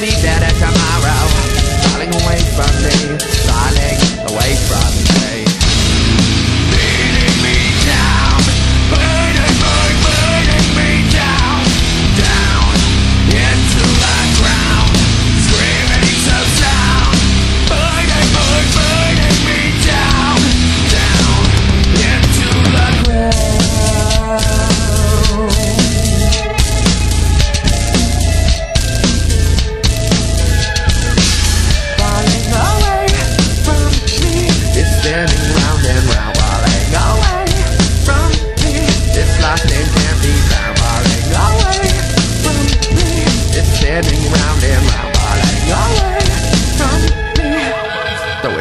me that I time.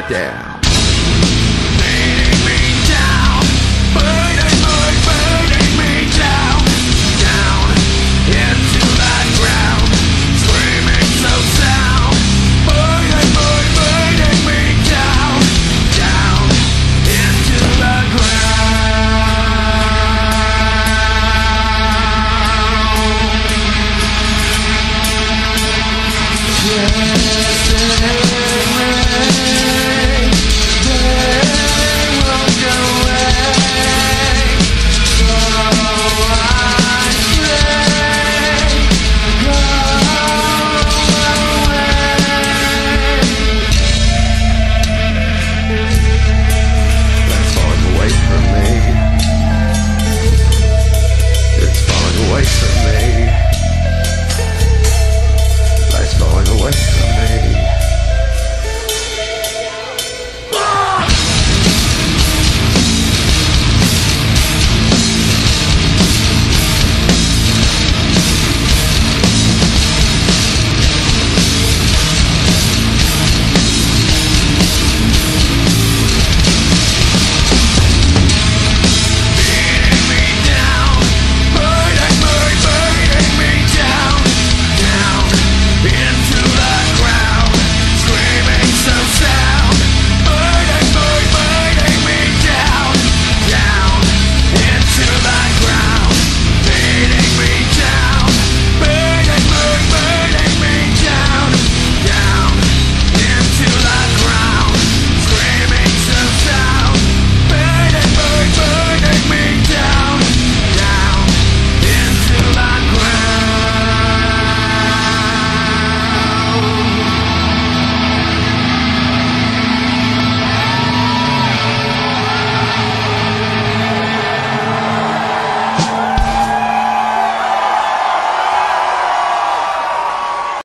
down.